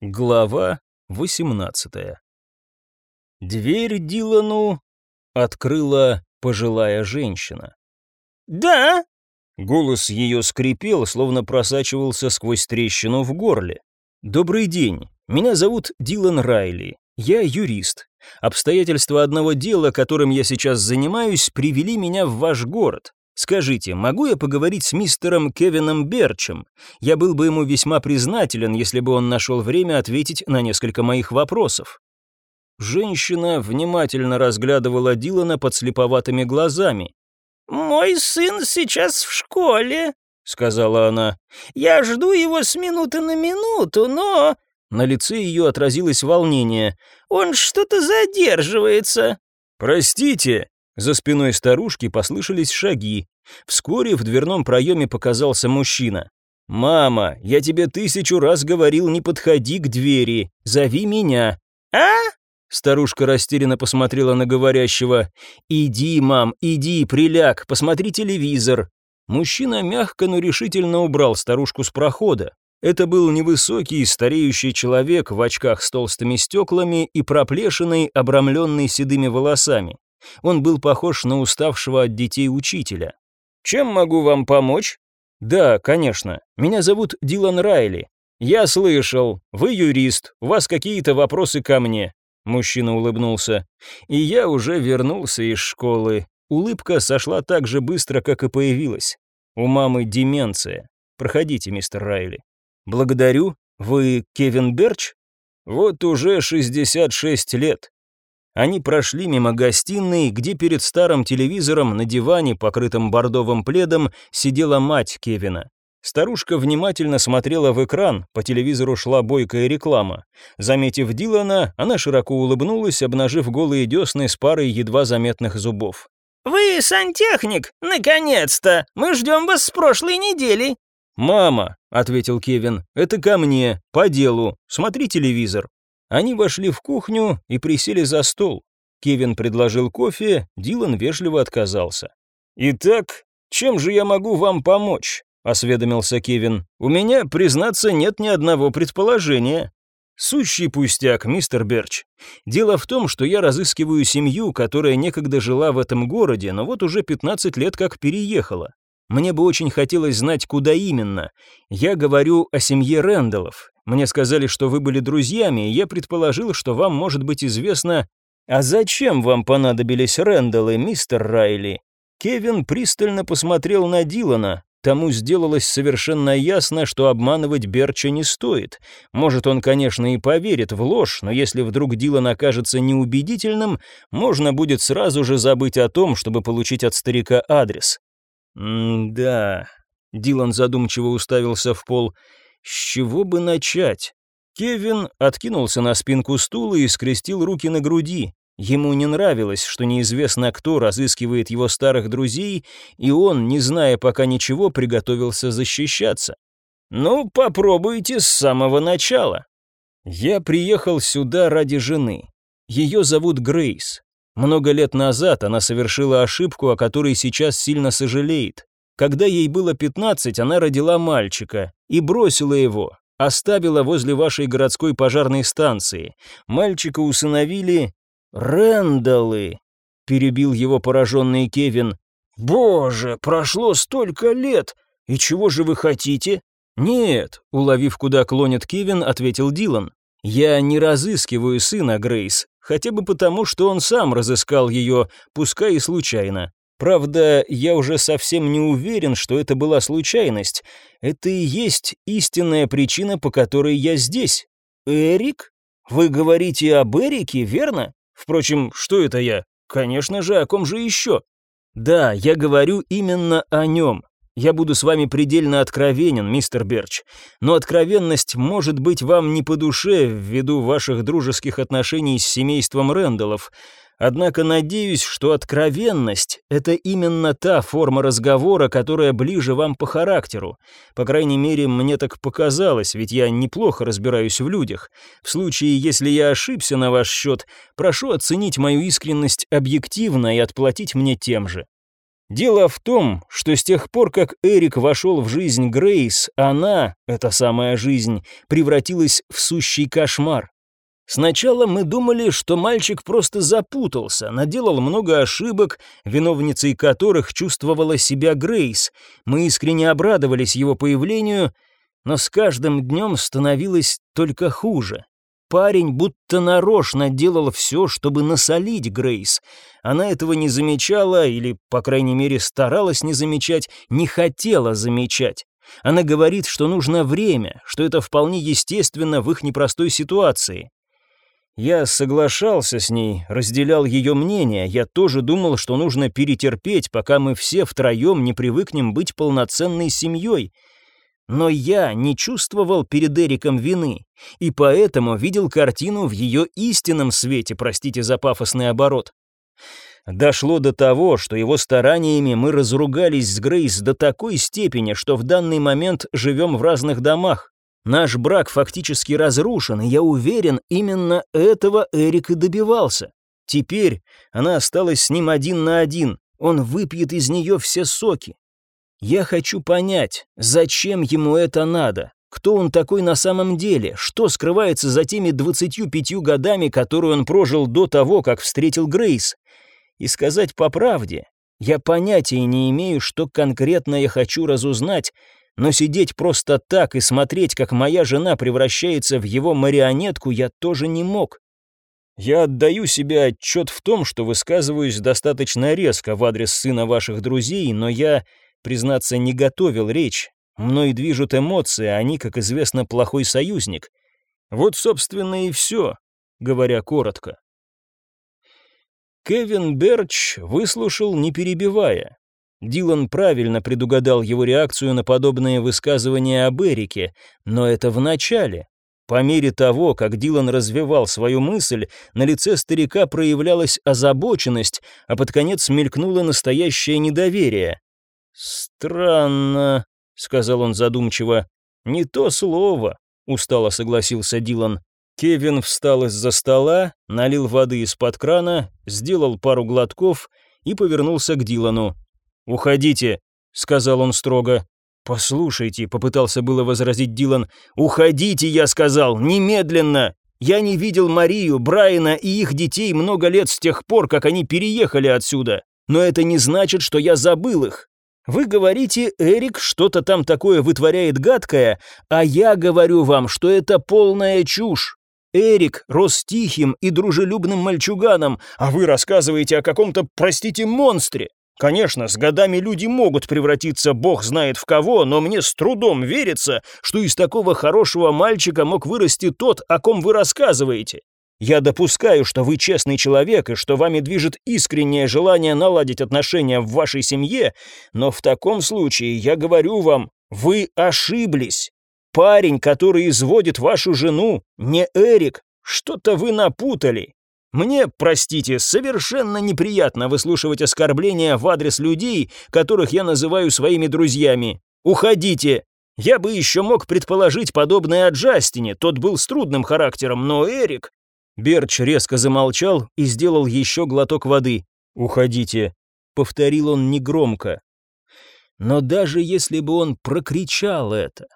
Глава 18 Дверь Дилану открыла пожилая женщина. «Да?» Голос ее скрипел, словно просачивался сквозь трещину в горле. «Добрый день. Меня зовут Дилан Райли. Я юрист. Обстоятельства одного дела, которым я сейчас занимаюсь, привели меня в ваш город. Скажите, могу я поговорить с мистером Кевином Берчем? Я был бы ему весьма признателен, если бы он нашел время ответить на несколько моих вопросов». Женщина внимательно разглядывала Дилана под слеповатыми глазами. «Мой сын сейчас в школе», — сказала она. «Я жду его с минуты на минуту, но...» На лице ее отразилось волнение. «Он что-то задерживается». «Простите», за спиной старушки послышались шаги. Вскоре в дверном проеме показался мужчина. «Мама, я тебе тысячу раз говорил, не подходи к двери. Зови меня». «А?» Старушка растерянно посмотрела на говорящего. «Иди, мам, иди, приляг, посмотри телевизор». Мужчина мягко, но решительно убрал старушку с прохода. Это был невысокий, стареющий человек в очках с толстыми стеклами и проплешиной, обрамленный седыми волосами. Он был похож на уставшего от детей учителя. «Чем могу вам помочь?» «Да, конечно. Меня зовут Дилан Райли. Я слышал, вы юрист, у вас какие-то вопросы ко мне». Мужчина улыбнулся. «И я уже вернулся из школы. Улыбка сошла так же быстро, как и появилась. У мамы деменция. Проходите, мистер Райли». «Благодарю. Вы Кевин Берч?» «Вот уже 66 лет. Они прошли мимо гостиной, где перед старым телевизором на диване, покрытым бордовым пледом, сидела мать Кевина. Старушка внимательно смотрела в экран, по телевизору шла бойкая реклама. Заметив Дилана, она широко улыбнулась, обнажив голые десны с парой едва заметных зубов. «Вы сантехник? Наконец-то! Мы ждем вас с прошлой недели!» «Мама», — ответил Кевин, — «это ко мне, по делу. Смотри телевизор». Они вошли в кухню и присели за стол. Кевин предложил кофе, Дилан вежливо отказался. «Итак, чем же я могу вам помочь?» — осведомился Кевин. «У меня, признаться, нет ни одного предположения». «Сущий пустяк, мистер Берч. Дело в том, что я разыскиваю семью, которая некогда жила в этом городе, но вот уже 15 лет как переехала. Мне бы очень хотелось знать, куда именно. Я говорю о семье Рэндаллов. Мне сказали, что вы были друзьями, и я предположил, что вам может быть известно... А зачем вам понадобились Рэндаллы, мистер Райли? Кевин пристально посмотрел на Дилана. Тому сделалось совершенно ясно, что обманывать Берча не стоит. Может, он, конечно, и поверит в ложь, но если вдруг Дилан окажется неубедительным, можно будет сразу же забыть о том, чтобы получить от старика адрес. «М-да...» Дилан задумчиво уставился в пол. «С чего бы начать?» Кевин откинулся на спинку стула и скрестил руки на груди. Ему не нравилось, что неизвестно кто разыскивает его старых друзей, и он, не зная пока ничего, приготовился защищаться. «Ну, попробуйте с самого начала». «Я приехал сюда ради жены. Ее зовут Грейс. Много лет назад она совершила ошибку, о которой сейчас сильно сожалеет. Когда ей было 15, она родила мальчика и бросила его, оставила возле вашей городской пожарной станции. Мальчика усыновили Рэндаллы, перебил его пораженный Кевин. Боже, прошло столько лет. И чего же вы хотите? Нет, уловив, куда клонит Кевин, ответил Дилан. Я не разыскиваю сына Грейс хотя бы потому, что он сам разыскал ее, пускай и случайно. Правда, я уже совсем не уверен, что это была случайность. Это и есть истинная причина, по которой я здесь. Эрик? Вы говорите об Эрике, верно? Впрочем, что это я? Конечно же, о ком же еще? Да, я говорю именно о нем. Я буду с вами предельно откровенен, мистер Берч, но откровенность может быть вам не по душе ввиду ваших дружеских отношений с семейством Рэндаллов. Однако надеюсь, что откровенность — это именно та форма разговора, которая ближе вам по характеру. По крайней мере, мне так показалось, ведь я неплохо разбираюсь в людях. В случае, если я ошибся на ваш счет, прошу оценить мою искренность объективно и отплатить мне тем же. Дело в том, что с тех пор, как Эрик вошел в жизнь Грейс, она, эта самая жизнь, превратилась в сущий кошмар. Сначала мы думали, что мальчик просто запутался, наделал много ошибок, виновницей которых чувствовала себя Грейс. Мы искренне обрадовались его появлению, но с каждым днем становилось только хуже. Парень будто нарочно делал все, чтобы насолить Грейс. Она этого не замечала, или, по крайней мере, старалась не замечать, не хотела замечать. Она говорит, что нужно время, что это вполне естественно в их непростой ситуации. Я соглашался с ней, разделял ее мнение, я тоже думал, что нужно перетерпеть, пока мы все втроем не привыкнем быть полноценной семьей — но я не чувствовал перед Эриком вины, и поэтому видел картину в ее истинном свете, простите за пафосный оборот. Дошло до того, что его стараниями мы разругались с Грейс до такой степени, что в данный момент живем в разных домах. Наш брак фактически разрушен, и я уверен, именно этого Эрик и добивался. Теперь она осталась с ним один на один, он выпьет из нее все соки, я хочу понять, зачем ему это надо? Кто он такой на самом деле? Что скрывается за теми 25 годами, которые он прожил до того, как встретил Грейс? И сказать по правде, я понятия не имею, что конкретно я хочу разузнать, но сидеть просто так и смотреть, как моя жена превращается в его марионетку, я тоже не мог. Я отдаю себе отчет в том, что высказываюсь достаточно резко в адрес сына ваших друзей, но я признаться, не готовил речь. Мной движут эмоции, а они, как известно, плохой союзник. Вот, собственно, и все, говоря коротко. Кевин Берч выслушал, не перебивая. Дилан правильно предугадал его реакцию на подобные высказывания об Эрике, но это в начале. По мере того, как Дилан развивал свою мысль, на лице старика проявлялась озабоченность, а под конец мелькнуло настоящее недоверие. «Странно», — сказал он задумчиво. «Не то слово», — устало согласился Дилан. Кевин встал из-за стола, налил воды из-под крана, сделал пару глотков и повернулся к Дилану. «Уходите», — сказал он строго. «Послушайте», — попытался было возразить Дилан. «Уходите, я сказал, немедленно! Я не видел Марию, Брайана и их детей много лет с тех пор, как они переехали отсюда. Но это не значит, что я забыл их. Вы говорите, Эрик что-то там такое вытворяет гадкое, а я говорю вам, что это полная чушь. Эрик рос тихим и дружелюбным мальчуганом, а вы рассказываете о каком-то, простите, монстре. Конечно, с годами люди могут превратиться бог знает в кого, но мне с трудом верится, что из такого хорошего мальчика мог вырасти тот, о ком вы рассказываете. Я допускаю, что вы честный человек и что вами движет искреннее желание наладить отношения в вашей семье, но в таком случае я говорю вам, вы ошиблись. Парень, который изводит вашу жену, не Эрик. Что-то вы напутали. Мне, простите, совершенно неприятно выслушивать оскорбления в адрес людей, которых я называю своими друзьями. Уходите. Я бы еще мог предположить подобное о Джастине, тот был с трудным характером, но Эрик... Берч резко замолчал и сделал еще глоток воды. «Уходите», — повторил он негромко. Но даже если бы он прокричал это,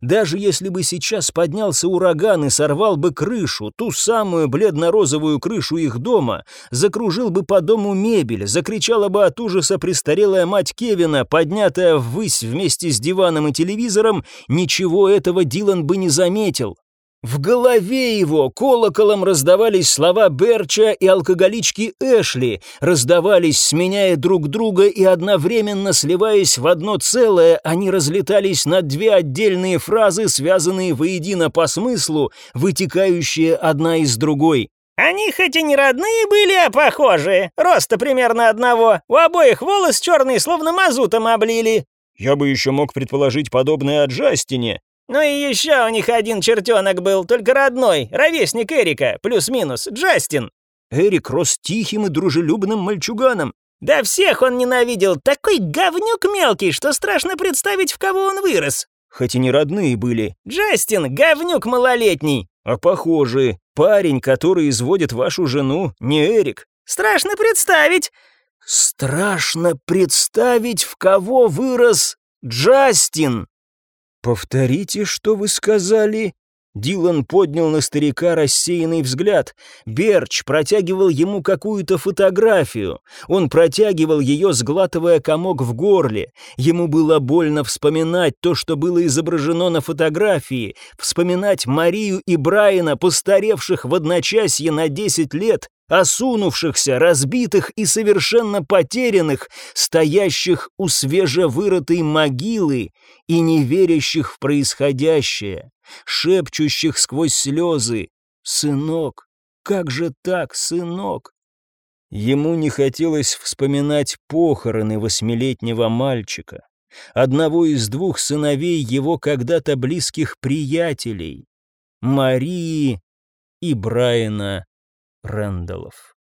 даже если бы сейчас поднялся ураган и сорвал бы крышу, ту самую бледно-розовую крышу их дома, закружил бы по дому мебель, закричала бы от ужаса престарелая мать Кевина, поднятая ввысь вместе с диваном и телевизором, ничего этого Дилан бы не заметил. В голове его колоколом раздавались слова Берча и алкоголички Эшли, раздавались, сменяя друг друга и одновременно сливаясь в одно целое, они разлетались на две отдельные фразы, связанные воедино по смыслу, вытекающие одна из другой. «Они хоть и не родные были, а похожие. Роста примерно одного. У обоих волос черные, словно мазутом облили». «Я бы еще мог предположить подобное о Джастине», ну и еще у них один чертенок был, только родной, ровесник Эрика, плюс-минус, Джастин. Эрик рос тихим и дружелюбным мальчуганом. Да всех он ненавидел, такой говнюк мелкий, что страшно представить, в кого он вырос. Хоть и не родные были. Джастин, говнюк малолетний. А похоже, парень, который изводит вашу жену, не Эрик. Страшно представить. Страшно представить, в кого вырос Джастин. Повторите, что вы сказали? Дилан поднял на старика рассеянный взгляд. Берч протягивал ему какую-то фотографию. Он протягивал ее, сглатывая комок в горле. Ему было больно вспоминать то, что было изображено на фотографии, вспоминать Марию и Брайана, постаревших в одночасье на 10 лет, осунувшихся, разбитых и совершенно потерянных, стоящих у свежевырытой могилы и не верящих в происходящее шепчущих сквозь слезы «Сынок, как же так, сынок?» Ему не хотелось вспоминать похороны восьмилетнего мальчика, одного из двух сыновей его когда-то близких приятелей, Марии и Брайана Рэндаллов.